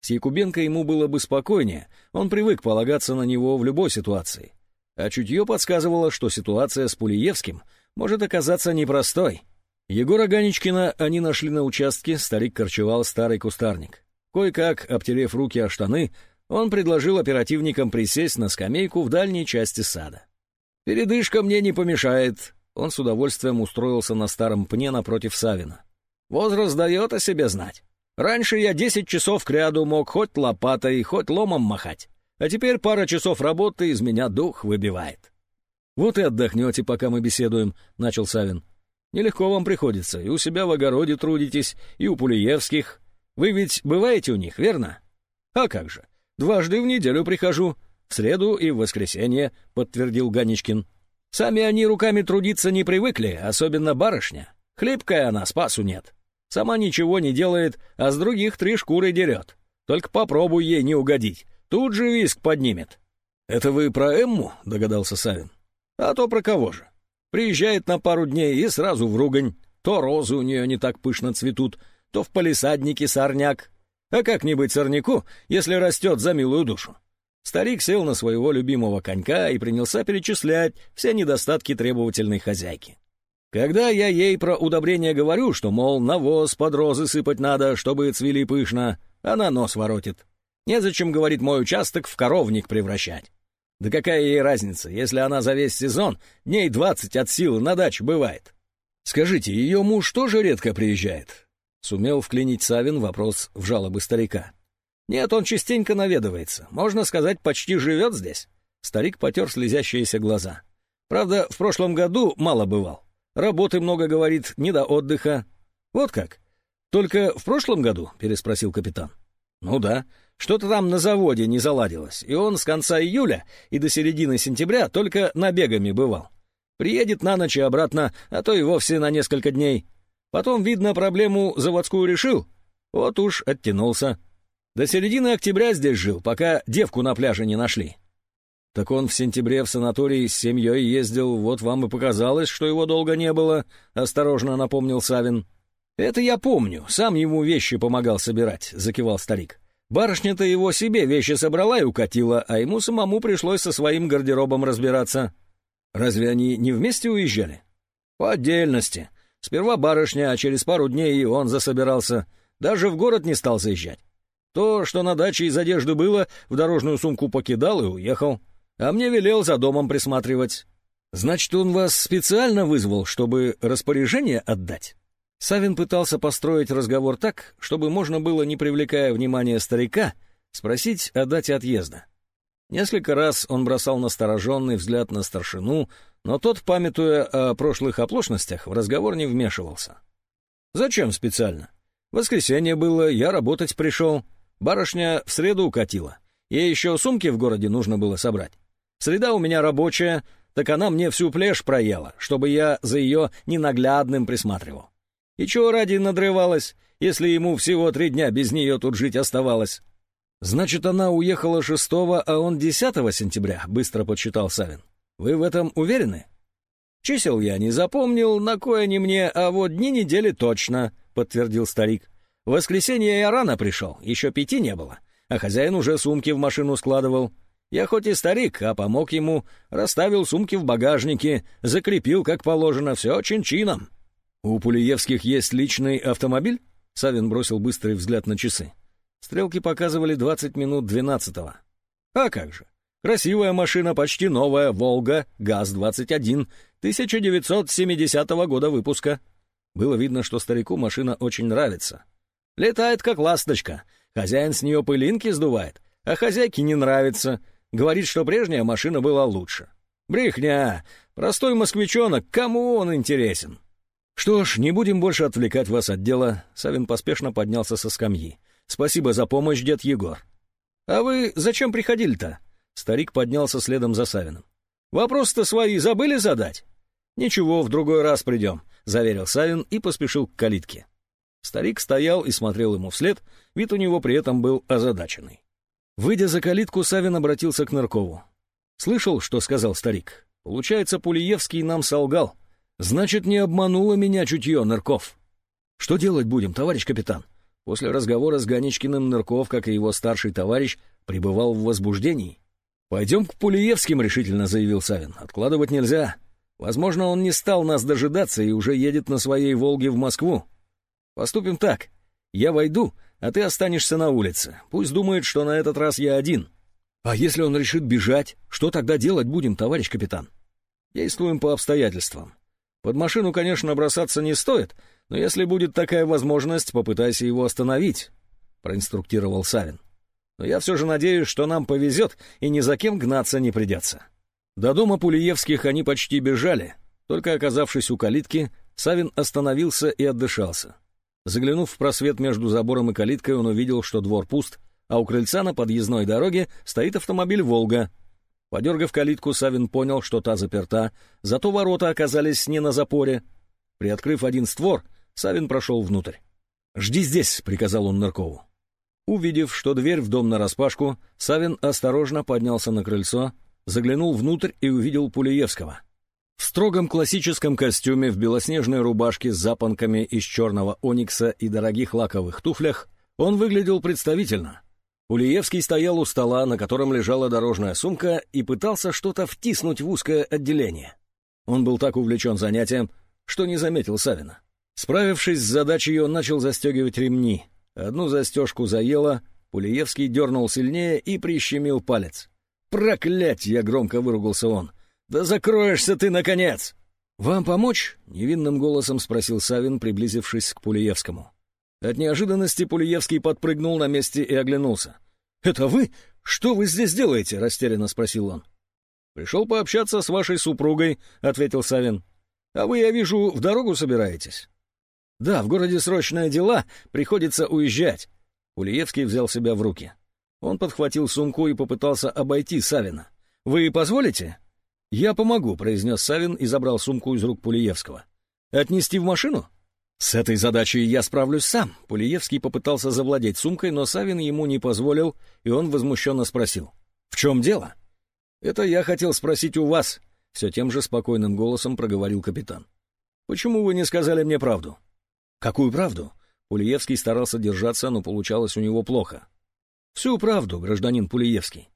С Якубенко ему было бы спокойнее, он привык полагаться на него в любой ситуации. А чутье подсказывало, что ситуация с Пулиевским может оказаться непростой — Егора Ганечкина они нашли на участке, старик корчевал старый кустарник. Кое-как, обтерев руки о штаны, он предложил оперативникам присесть на скамейку в дальней части сада. «Передышка мне не помешает», — он с удовольствием устроился на старом пне напротив Савина. «Возраст дает о себе знать. Раньше я десять часов кряду мог хоть лопатой, хоть ломом махать, а теперь пара часов работы из меня дух выбивает». «Вот и отдохнете, пока мы беседуем», — начал Савин. Нелегко вам приходится, и у себя в огороде трудитесь, и у Пулиевских. Вы ведь бываете у них, верно? А как же, дважды в неделю прихожу, в среду и в воскресенье, подтвердил Ганечкин. Сами они руками трудиться не привыкли, особенно барышня. Хлебкая она, спасу нет. Сама ничего не делает, а с других три шкуры дерет. Только попробуй ей не угодить, тут же виск поднимет. «Это вы про Эмму?» — догадался Савин. А то про кого же? Приезжает на пару дней и сразу в ругань. То розы у нее не так пышно цветут, то в палисаднике сорняк. А как не быть сорняку, если растет за милую душу? Старик сел на своего любимого конька и принялся перечислять все недостатки требовательной хозяйки. Когда я ей про удобрение говорю, что, мол, навоз под розы сыпать надо, чтобы цвели пышно, она нос воротит. Незачем, говорит, мой участок в коровник превращать. Да какая ей разница, если она за весь сезон дней двадцать от силы на даче бывает? Скажите, ее муж тоже редко приезжает? Сумел вклинить Савин вопрос в жалобы старика. Нет, он частенько наведывается. Можно сказать, почти живет здесь. Старик потер слезящиеся глаза. Правда, в прошлом году мало бывал. Работы много, говорит, не до отдыха. Вот как. Только в прошлом году? Переспросил капитан. Ну да. Что-то там на заводе не заладилось, и он с конца июля и до середины сентября только набегами бывал. Приедет на ночь и обратно, а то и вовсе на несколько дней. Потом, видно, проблему заводскую решил. Вот уж оттянулся. До середины октября здесь жил, пока девку на пляже не нашли. Так он в сентябре в санаторий с семьей ездил, вот вам и показалось, что его долго не было, — осторожно напомнил Савин. «Это я помню, сам ему вещи помогал собирать», — закивал старик. Барышня-то его себе вещи собрала и укатила, а ему самому пришлось со своим гардеробом разбираться. Разве они не вместе уезжали? По отдельности. Сперва барышня, а через пару дней и он засобирался. Даже в город не стал заезжать. То, что на даче из одежды было, в дорожную сумку покидал и уехал. А мне велел за домом присматривать. Значит, он вас специально вызвал, чтобы распоряжение отдать? Савин пытался построить разговор так, чтобы можно было, не привлекая внимания старика, спросить о дате отъезда. Несколько раз он бросал настороженный взгляд на старшину, но тот, памятуя о прошлых оплошностях, в разговор не вмешивался. «Зачем специально? Воскресенье было, я работать пришел. Барышня в среду укатила. Ей еще сумки в городе нужно было собрать. Среда у меня рабочая, так она мне всю плешь проела, чтобы я за ее ненаглядным присматривал. И чего ради надрывалась, если ему всего три дня без нее тут жить оставалось? Значит, она уехала шестого, а он десятого сентября, быстро подсчитал Савин. Вы в этом уверены? Чисел я не запомнил, на кое они мне, а вот дни недели точно, подтвердил старик. В воскресенье я рано пришел, еще пяти не было, а хозяин уже сумки в машину складывал. Я хоть и старик, а помог ему, расставил сумки в багажнике, закрепил, как положено, все чин-чином. «У Пулиевских есть личный автомобиль?» Савин бросил быстрый взгляд на часы. Стрелки показывали 20 минут 12-го. «А как же! Красивая машина, почти новая, «Волга», ГАЗ-21, 1970 года выпуска». Было видно, что старику машина очень нравится. Летает как ласточка. Хозяин с нее пылинки сдувает, а хозяйке не нравится. Говорит, что прежняя машина была лучше. Брехня! Простой москвичонок, кому он интересен? «Что ж, не будем больше отвлекать вас от дела». Савин поспешно поднялся со скамьи. «Спасибо за помощь, дед Егор». «А вы зачем приходили-то?» Старик поднялся следом за Савиным. «Вопрос-то свои забыли задать?» «Ничего, в другой раз придем», — заверил Савин и поспешил к калитке. Старик стоял и смотрел ему вслед, вид у него при этом был озадаченный. Выйдя за калитку, Савин обратился к Ныркову. «Слышал, что сказал старик? Получается, Пулиевский нам солгал». Значит, не обмануло меня чутье, Нырков. Что делать будем, товарищ капитан? После разговора с Ганичкиным Нырков, как и его старший товарищ, пребывал в возбуждении. «Пойдем к Пулиевским», — решительно заявил Савин. «Откладывать нельзя. Возможно, он не стал нас дожидаться и уже едет на своей «Волге» в Москву. Поступим так. Я войду, а ты останешься на улице. Пусть думает, что на этот раз я один. А если он решит бежать, что тогда делать будем, товарищ капитан? Действуем по обстоятельствам. Под машину, конечно, бросаться не стоит, но если будет такая возможность, попытайся его остановить», — проинструктировал Савин. «Но я все же надеюсь, что нам повезет, и ни за кем гнаться не придется». До дома Пулиевских они почти бежали. Только оказавшись у калитки, Савин остановился и отдышался. Заглянув в просвет между забором и калиткой, он увидел, что двор пуст, а у крыльца на подъездной дороге стоит автомобиль «Волга», Подергав калитку, Савин понял, что та заперта, зато ворота оказались не на запоре. Приоткрыв один створ, Савин прошел внутрь. «Жди здесь», — приказал он Ныркову. Увидев, что дверь в дом нараспашку, Савин осторожно поднялся на крыльцо, заглянул внутрь и увидел Пулеевского — В строгом классическом костюме, в белоснежной рубашке с запонками из черного оникса и дорогих лаковых туфлях он выглядел представительно. Улиевский стоял у стола, на котором лежала дорожная сумка, и пытался что-то втиснуть в узкое отделение. Он был так увлечен занятием, что не заметил Савина. Справившись с задачей, он начал застегивать ремни. Одну застежку заело, Пулиевский дернул сильнее и прищемил палец. «Проклятье!» — громко выругался он. «Да закроешься ты, наконец!» «Вам помочь?» — невинным голосом спросил Савин, приблизившись к Пулиевскому. От неожиданности Пулиевский подпрыгнул на месте и оглянулся. «Это вы? Что вы здесь делаете?» — растерянно спросил он. «Пришел пообщаться с вашей супругой», — ответил Савин. «А вы, я вижу, в дорогу собираетесь?» «Да, в городе срочные дела, приходится уезжать». Улиевский взял себя в руки. Он подхватил сумку и попытался обойти Савина. «Вы позволите?» «Я помогу», — произнес Савин и забрал сумку из рук Пулиевского. «Отнести в машину?» «С этой задачей я справлюсь сам». Пулиевский попытался завладеть сумкой, но Савин ему не позволил, и он возмущенно спросил. «В чем дело?» «Это я хотел спросить у вас», — все тем же спокойным голосом проговорил капитан. «Почему вы не сказали мне правду?» «Какую правду?» Пулиевский старался держаться, но получалось у него плохо. «Всю правду, гражданин Пулиевский».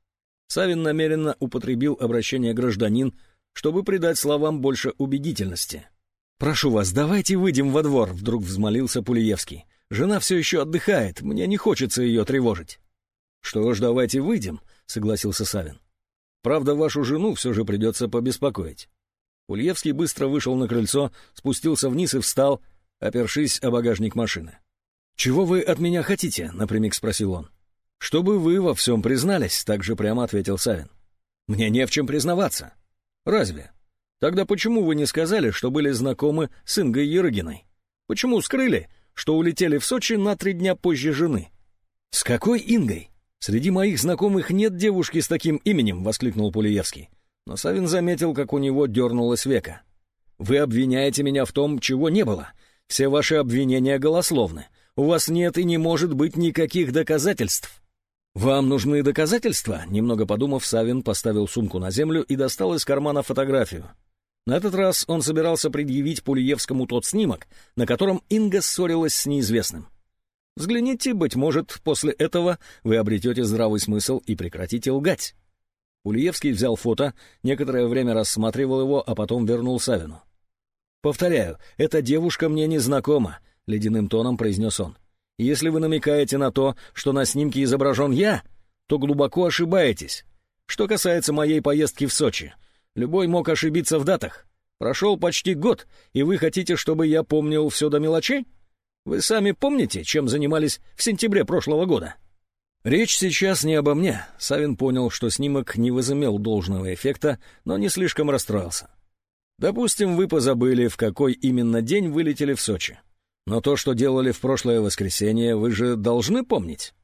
Савин намеренно употребил обращение «гражданин», чтобы придать словам больше убедительности. «Прошу вас, давайте выйдем во двор», — вдруг взмолился Пулиевский. «Жена все еще отдыхает, мне не хочется ее тревожить». «Что ж, давайте выйдем», — согласился Савин. «Правда, вашу жену все же придется побеспокоить». Ульевский быстро вышел на крыльцо, спустился вниз и встал, опершись о багажник машины. «Чего вы от меня хотите?» — напрямик спросил он. «Чтобы вы во всем признались», — так же прямо ответил Савин. «Мне не в чем признаваться». «Разве?» Тогда почему вы не сказали, что были знакомы с Ингой Ерыгиной? Почему скрыли, что улетели в Сочи на три дня позже жены? С какой Ингой? Среди моих знакомых нет девушки с таким именем, воскликнул Пулиевский. Но Савин заметил, как у него дернулось века. Вы обвиняете меня в том, чего не было. Все ваши обвинения голословны. У вас нет и не может быть никаких доказательств. «Вам нужны доказательства?» Немного подумав, Савин поставил сумку на землю и достал из кармана фотографию. На этот раз он собирался предъявить Пулиевскому тот снимок, на котором Инга ссорилась с неизвестным. Взгляните, быть может, после этого вы обретете здравый смысл и прекратите лгать. Пулиевский взял фото, некоторое время рассматривал его, а потом вернул Савину. «Повторяю, эта девушка мне не знакома», — ледяным тоном произнес он. «Если вы намекаете на то, что на снимке изображен я, то глубоко ошибаетесь. Что касается моей поездки в Сочи, Любой мог ошибиться в датах. Прошел почти год, и вы хотите, чтобы я помнил все до мелочей? Вы сами помните, чем занимались в сентябре прошлого года? Речь сейчас не обо мне. Савин понял, что снимок не возымел должного эффекта, но не слишком расстроился. Допустим, вы позабыли, в какой именно день вылетели в Сочи. Но то, что делали в прошлое воскресенье, вы же должны помнить.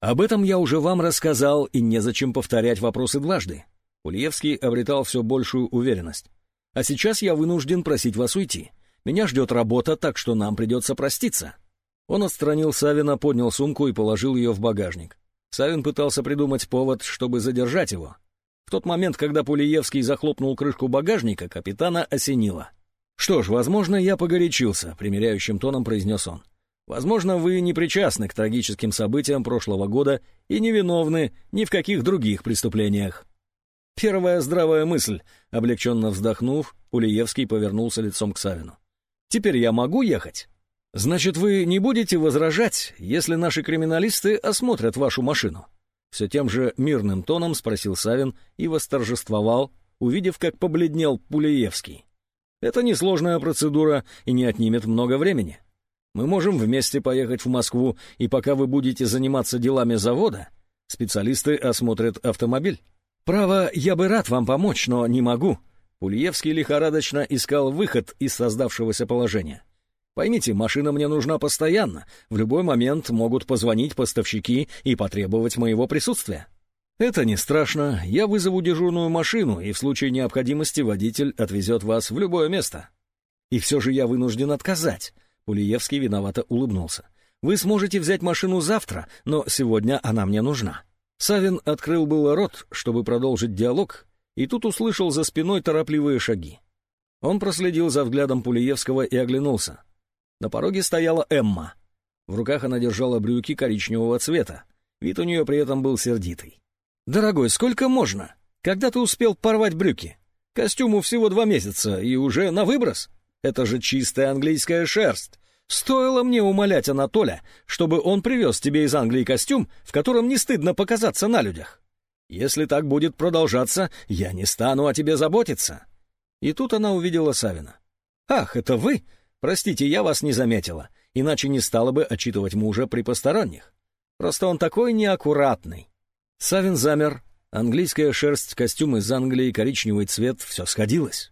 Об этом я уже вам рассказал, и незачем повторять вопросы дважды. Ульевский обретал все большую уверенность. «А сейчас я вынужден просить вас уйти. Меня ждет работа, так что нам придется проститься». Он отстранил Савина, поднял сумку и положил ее в багажник. Савин пытался придумать повод, чтобы задержать его. В тот момент, когда Пулиевский захлопнул крышку багажника, капитана осенило. «Что ж, возможно, я погорячился», — примиряющим тоном произнес он. «Возможно, вы не причастны к трагическим событиям прошлого года и не виновны ни в каких других преступлениях». Первая здравая мысль. Облегченно вздохнув, Улиевский повернулся лицом к Савину. «Теперь я могу ехать?» «Значит, вы не будете возражать, если наши криминалисты осмотрят вашу машину?» Все тем же мирным тоном спросил Савин и восторжествовал, увидев, как побледнел Пулеевский. «Это несложная процедура и не отнимет много времени. Мы можем вместе поехать в Москву, и пока вы будете заниматься делами завода, специалисты осмотрят автомобиль». «Право, я бы рад вам помочь, но не могу». Пульевский лихорадочно искал выход из создавшегося положения. «Поймите, машина мне нужна постоянно. В любой момент могут позвонить поставщики и потребовать моего присутствия». «Это не страшно. Я вызову дежурную машину, и в случае необходимости водитель отвезет вас в любое место». «И все же я вынужден отказать». Пулиевский виновато улыбнулся. «Вы сможете взять машину завтра, но сегодня она мне нужна». Савин открыл было рот, чтобы продолжить диалог, и тут услышал за спиной торопливые шаги. Он проследил за взглядом Пулиевского и оглянулся. На пороге стояла Эмма. В руках она держала брюки коричневого цвета. Вид у нее при этом был сердитый. «Дорогой, сколько можно? Когда ты успел порвать брюки? Костюму всего два месяца, и уже на выброс? Это же чистая английская шерсть. Стоило мне умолять Анатоля, чтобы он привез тебе из Англии костюм, в котором не стыдно показаться на людях. Если так будет продолжаться, я не стану о тебе заботиться». И тут она увидела Савина. «Ах, это вы? Простите, я вас не заметила, иначе не стала бы отчитывать мужа при посторонних. Просто он такой неаккуратный». Савин замер. Английская шерсть, костюм из Англии, коричневый цвет — все сходилось.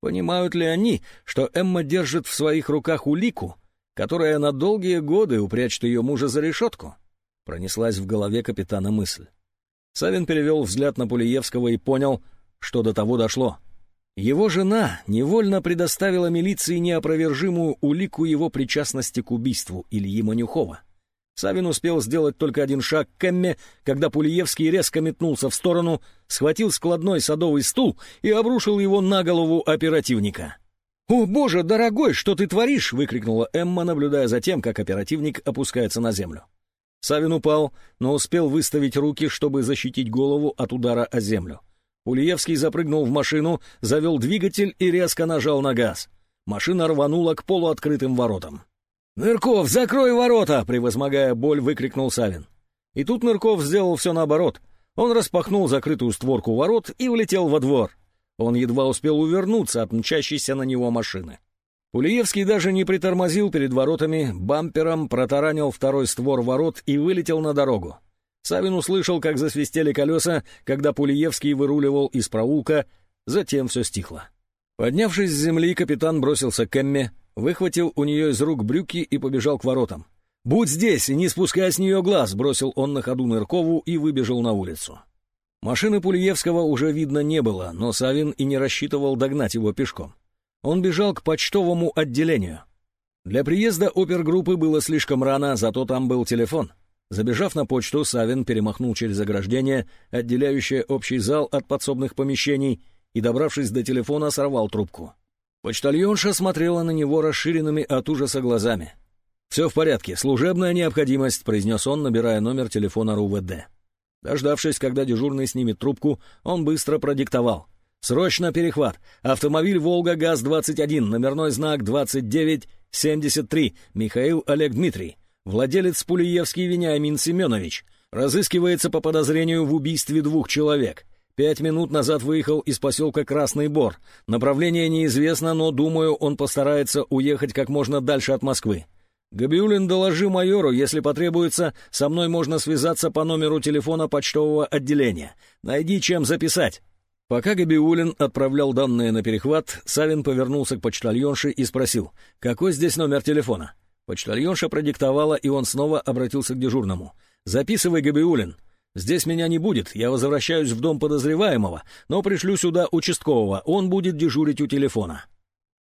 Понимают ли они, что Эмма держит в своих руках улику, которая на долгие годы упрячет ее мужа за решетку? Пронеслась в голове капитана мысль. Савин перевел взгляд на Пулиевского и понял, что до того дошло. Его жена невольно предоставила милиции неопровержимую улику его причастности к убийству Ильи Манюхова. Савин успел сделать только один шаг к Эмме, когда Пулиевский резко метнулся в сторону, схватил складной садовый стул и обрушил его на голову оперативника. «О, боже, дорогой, что ты творишь?» — выкрикнула Эмма, наблюдая за тем, как оперативник опускается на землю. Савин упал, но успел выставить руки, чтобы защитить голову от удара о землю. Ульевский запрыгнул в машину, завел двигатель и резко нажал на газ. Машина рванула к полуоткрытым воротам. «Нырков, закрой ворота!» — превозмогая боль, выкрикнул Савин. И тут Нырков сделал все наоборот. Он распахнул закрытую створку ворот и влетел во двор. Он едва успел увернуться от мчащейся на него машины. Пулиевский даже не притормозил перед воротами, бампером протаранил второй створ ворот и вылетел на дорогу. Савин услышал, как засвистели колеса, когда Пулиевский выруливал из проулка, затем все стихло. Поднявшись с земли, капитан бросился к Эмме, выхватил у нее из рук брюки и побежал к воротам. «Будь здесь не спускай с нее глаз!» — бросил он на ходу Ныркову и выбежал на улицу. Машины Пулиевского уже видно не было, но Савин и не рассчитывал догнать его пешком. Он бежал к почтовому отделению. Для приезда опергруппы было слишком рано, зато там был телефон. Забежав на почту, Савин перемахнул через ограждение, отделяющее общий зал от подсобных помещений, и, добравшись до телефона, сорвал трубку. Почтальонша смотрела на него расширенными от ужаса глазами. «Все в порядке, служебная необходимость», — произнес он, набирая номер телефона РУВД. Дождавшись, когда дежурный снимет трубку, он быстро продиктовал. Срочно перехват. Автомобиль «Волга ГАЗ-21», номерной знак 2973, Михаил Олег Дмитрий. Владелец Пулиевский Вениамин Семенович. Разыскивается по подозрению в убийстве двух человек. Пять минут назад выехал из поселка Красный Бор. Направление неизвестно, но, думаю, он постарается уехать как можно дальше от Москвы. Габиулин, доложи майору, если потребуется, со мной можно связаться по номеру телефона почтового отделения. Найди, чем записать. Пока Габиулин отправлял данные на перехват, Савин повернулся к почтальонше и спросил, какой здесь номер телефона. Почтальонша продиктовала, и он снова обратился к дежурному. «Записывай, Габиулин. Здесь меня не будет, я возвращаюсь в дом подозреваемого, но пришлю сюда участкового, он будет дежурить у телефона».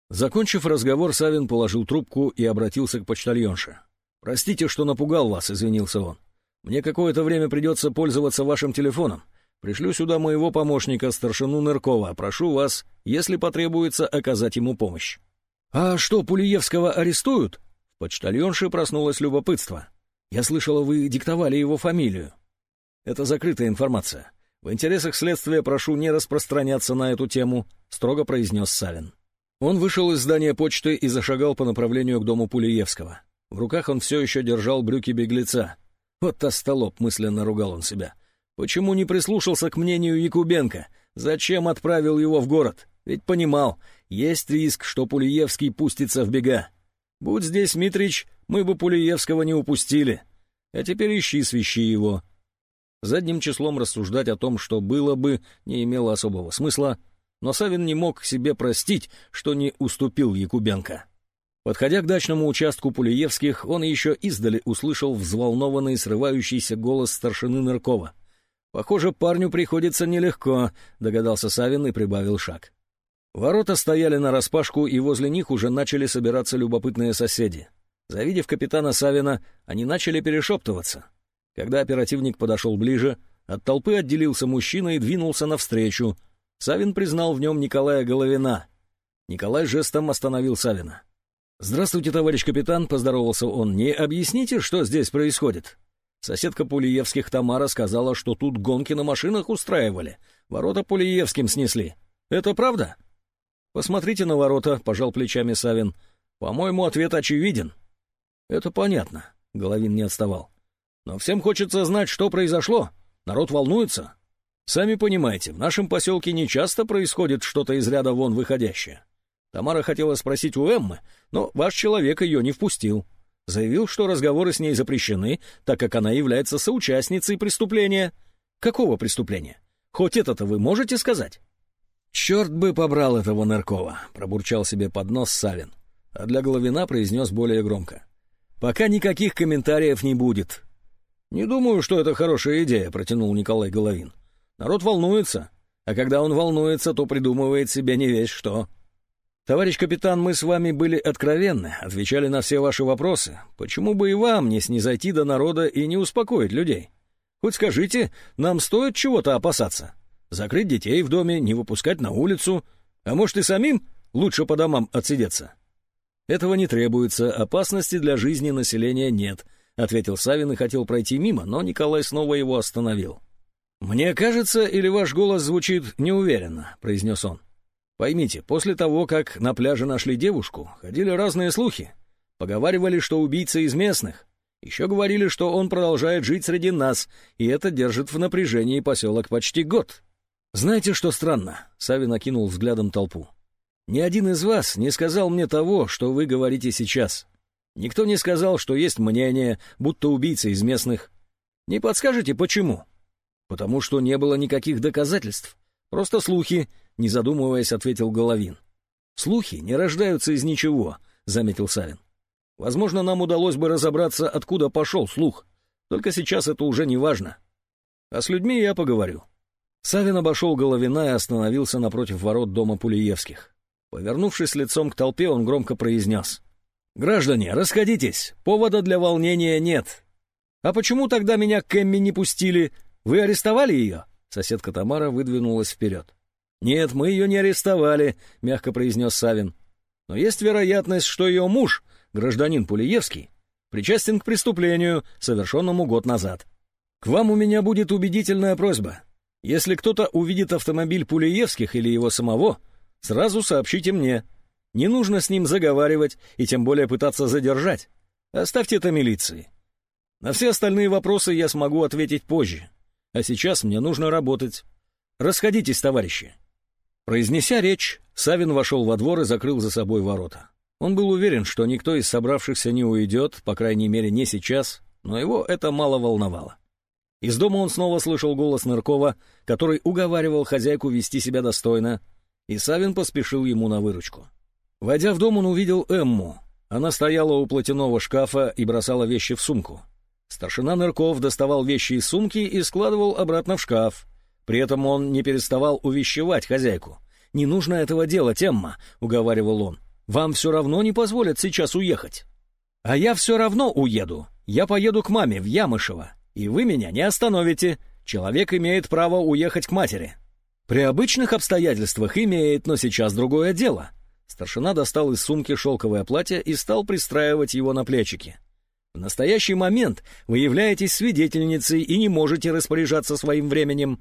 Закончив разговор, Савин положил трубку и обратился к почтальонше. «Простите, что напугал вас», — извинился он. «Мне какое-то время придется пользоваться вашим телефоном. Пришлю сюда моего помощника, старшину Ныркова. Прошу вас, если потребуется, оказать ему помощь». «А что, Пулиевского арестуют?» В почтальонше проснулось любопытство. «Я слышала, вы диктовали его фамилию». «Это закрытая информация. В интересах следствия прошу не распространяться на эту тему», — строго произнес Савин. Он вышел из здания почты и зашагал по направлению к дому Пулиевского. В руках он все еще держал брюки беглеца. «Вот остолоп», — мысленно ругал он себя. Почему не прислушался к мнению Якубенко? Зачем отправил его в город? Ведь понимал, есть риск, что Пулиевский пустится в бега. Будь здесь Митрич, мы бы Пулиевского не упустили. А теперь ищи, свищи его. Задним числом рассуждать о том, что было бы, не имело особого смысла, но Савин не мог себе простить, что не уступил Якубенко. Подходя к дачному участку Пулиевских, он еще издали услышал взволнованный срывающийся голос старшины Ныркова — «Похоже, парню приходится нелегко», — догадался Савин и прибавил шаг. Ворота стояли нараспашку, и возле них уже начали собираться любопытные соседи. Завидев капитана Савина, они начали перешептываться. Когда оперативник подошел ближе, от толпы отделился мужчина и двинулся навстречу. Савин признал в нем Николая Головина. Николай жестом остановил Савина. «Здравствуйте, товарищ капитан», — поздоровался он. «Не объясните, что здесь происходит?» Соседка Пулиевских Тамара сказала, что тут гонки на машинах устраивали. Ворота Пулиевским снесли. Это правда? Посмотрите на ворота, пожал плечами Савин. По-моему, ответ очевиден. Это понятно, Головин не отставал. Но всем хочется знать, что произошло. Народ волнуется. Сами понимаете, в нашем поселке не часто происходит что-то из ряда вон выходящее. Тамара хотела спросить у Эммы, но ваш человек ее не впустил. Заявил, что разговоры с ней запрещены, так как она является соучастницей преступления. Какого преступления? Хоть это-то вы можете сказать? «Черт бы побрал этого Ныркова!» — пробурчал себе под нос Савин. А для Головина произнес более громко. «Пока никаких комментариев не будет». «Не думаю, что это хорошая идея», — протянул Николай Головин. «Народ волнуется, а когда он волнуется, то придумывает себе не весь что». «Товарищ капитан, мы с вами были откровенны, отвечали на все ваши вопросы. Почему бы и вам не снизойти до народа и не успокоить людей? Хоть скажите, нам стоит чего-то опасаться? Закрыть детей в доме, не выпускать на улицу? А может и самим лучше по домам отсидеться?» «Этого не требуется, опасности для жизни населения нет», — ответил Савин и хотел пройти мимо, но Николай снова его остановил. «Мне кажется, или ваш голос звучит неуверенно», — произнес он. Поймите, после того, как на пляже нашли девушку, ходили разные слухи. Поговаривали, что убийца из местных. Еще говорили, что он продолжает жить среди нас, и это держит в напряжении поселок почти год. Знаете, что странно? Савин накинул взглядом толпу. Ни один из вас не сказал мне того, что вы говорите сейчас. Никто не сказал, что есть мнение, будто убийца из местных. Не подскажете, почему? Потому что не было никаких доказательств. Просто слухи, не задумываясь, ответил Головин. «Слухи не рождаются из ничего», — заметил Савин. «Возможно, нам удалось бы разобраться, откуда пошел слух. Только сейчас это уже не важно. А с людьми я поговорю». Савин обошел Головина и остановился напротив ворот дома Пулиевских. Повернувшись лицом к толпе, он громко произнес. «Граждане, расходитесь, повода для волнения нет. А почему тогда меня к Эмми не пустили? Вы арестовали ее?» Соседка Тамара выдвинулась вперед. «Нет, мы ее не арестовали», — мягко произнес Савин. «Но есть вероятность, что ее муж, гражданин Пулиевский, причастен к преступлению, совершенному год назад. К вам у меня будет убедительная просьба. Если кто-то увидит автомобиль Пулиевских или его самого, сразу сообщите мне. Не нужно с ним заговаривать и тем более пытаться задержать. Оставьте это милиции. На все остальные вопросы я смогу ответить позже. А сейчас мне нужно работать. Расходитесь, товарищи. Произнеся речь, Савин вошел во двор и закрыл за собой ворота. Он был уверен, что никто из собравшихся не уйдет, по крайней мере, не сейчас, но его это мало волновало. Из дома он снова слышал голос Ныркова, который уговаривал хозяйку вести себя достойно, и Савин поспешил ему на выручку. Войдя в дом, он увидел Эмму. Она стояла у платяного шкафа и бросала вещи в сумку. Старшина Нырков доставал вещи из сумки и складывал обратно в шкаф. При этом он не переставал увещевать хозяйку. «Не нужно этого делать, Эмма», — уговаривал он. «Вам все равно не позволят сейчас уехать». «А я все равно уеду. Я поеду к маме в Ямышево, и вы меня не остановите. Человек имеет право уехать к матери». «При обычных обстоятельствах имеет, но сейчас другое дело». Старшина достал из сумки шелковое платье и стал пристраивать его на плечики. В настоящий момент вы являетесь свидетельницей и не можете распоряжаться своим временем.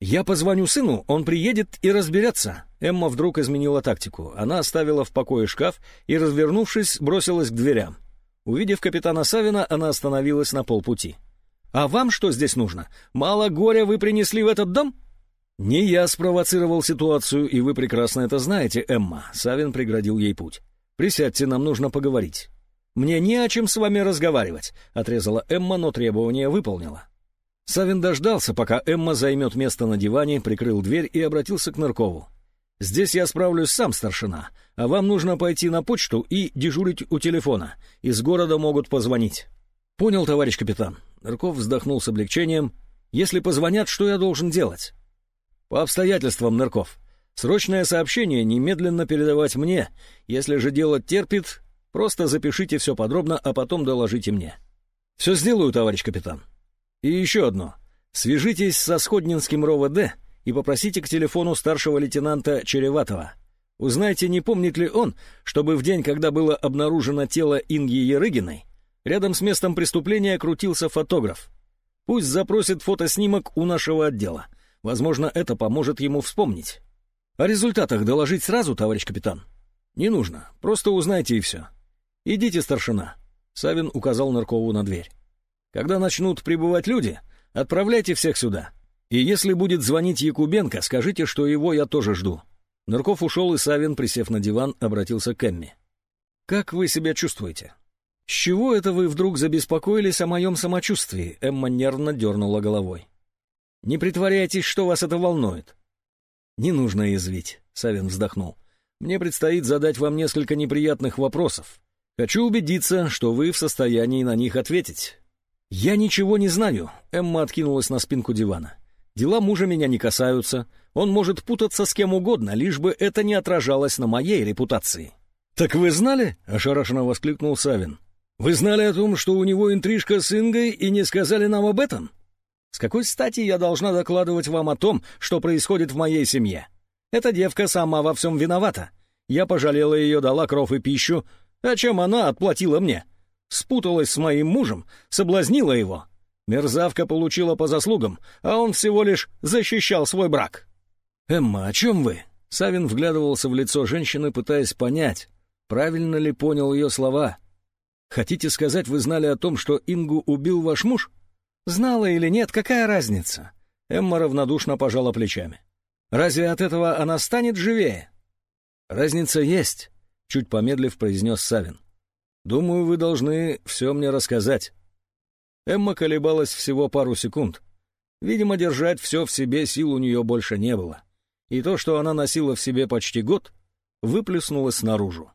«Я позвоню сыну, он приедет и разберется». Эмма вдруг изменила тактику. Она оставила в покое шкаф и, развернувшись, бросилась к дверям. Увидев капитана Савина, она остановилась на полпути. «А вам что здесь нужно? Мало горя вы принесли в этот дом?» «Не я спровоцировал ситуацию, и вы прекрасно это знаете, Эмма», — Савин преградил ей путь. «Присядьте, нам нужно поговорить». «Мне не о чем с вами разговаривать», — отрезала Эмма, но требование выполнила. Савин дождался, пока Эмма займет место на диване, прикрыл дверь и обратился к Ныркову. «Здесь я справлюсь сам, старшина, а вам нужно пойти на почту и дежурить у телефона. Из города могут позвонить». «Понял, товарищ капитан». Нырков вздохнул с облегчением. «Если позвонят, что я должен делать?» «По обстоятельствам, Нырков. Срочное сообщение немедленно передавать мне. Если же дело терпит, просто запишите все подробно, а потом доложите мне». «Все сделаю, товарищ капитан». И еще одно. Свяжитесь со Сходнинским РОВД и попросите к телефону старшего лейтенанта Череватова. Узнайте, не помнит ли он, чтобы в день, когда было обнаружено тело Инги Ерыгиной, рядом с местом преступления крутился фотограф. Пусть запросит фотоснимок у нашего отдела. Возможно, это поможет ему вспомнить. О результатах доложить сразу, товарищ капитан? Не нужно, просто узнайте и все. Идите, старшина. Савин указал Наркову на дверь. Когда начнут прибывать люди, отправляйте всех сюда. И если будет звонить Якубенко, скажите, что его я тоже жду. Нырков ушел, и Савин, присев на диван, обратился к Эмми. «Как вы себя чувствуете?» «С чего это вы вдруг забеспокоились о моем самочувствии?» Эмма нервно дернула головой. «Не притворяйтесь, что вас это волнует». «Не нужно язвить», — Савин вздохнул. «Мне предстоит задать вам несколько неприятных вопросов. Хочу убедиться, что вы в состоянии на них ответить». «Я ничего не знаю», — Эмма откинулась на спинку дивана. «Дела мужа меня не касаются. Он может путаться с кем угодно, лишь бы это не отражалось на моей репутации. «Так вы знали?» — ошарашенно воскликнул Савин. «Вы знали о том, что у него интрижка с Ингой, и не сказали нам об этом? С какой стати я должна докладывать вам о том, что происходит в моей семье? Эта девка сама во всем виновата. Я пожалела ее, дала кров и пищу. А чем она отплатила мне? Спуталась с моим мужем, соблазнила его. Мерзавка получила по заслугам, а он всего лишь защищал свой брак». «Эмма, о чем вы?» Савин вглядывался в лицо женщины, пытаясь понять, правильно ли понял ее слова. «Хотите сказать, вы знали о том, что Ингу убил ваш муж?» «Знала или нет, какая разница?» Эмма равнодушно пожала плечами. «Разве от этого она станет живее?» «Разница есть», — чуть помедлив произнес Савин. «Думаю, вы должны все мне рассказать». Эмма колебалась всего пару секунд. Видимо, держать все в себе сил у нее больше не было и то, что она носила в себе почти год, выплеснулось наружу.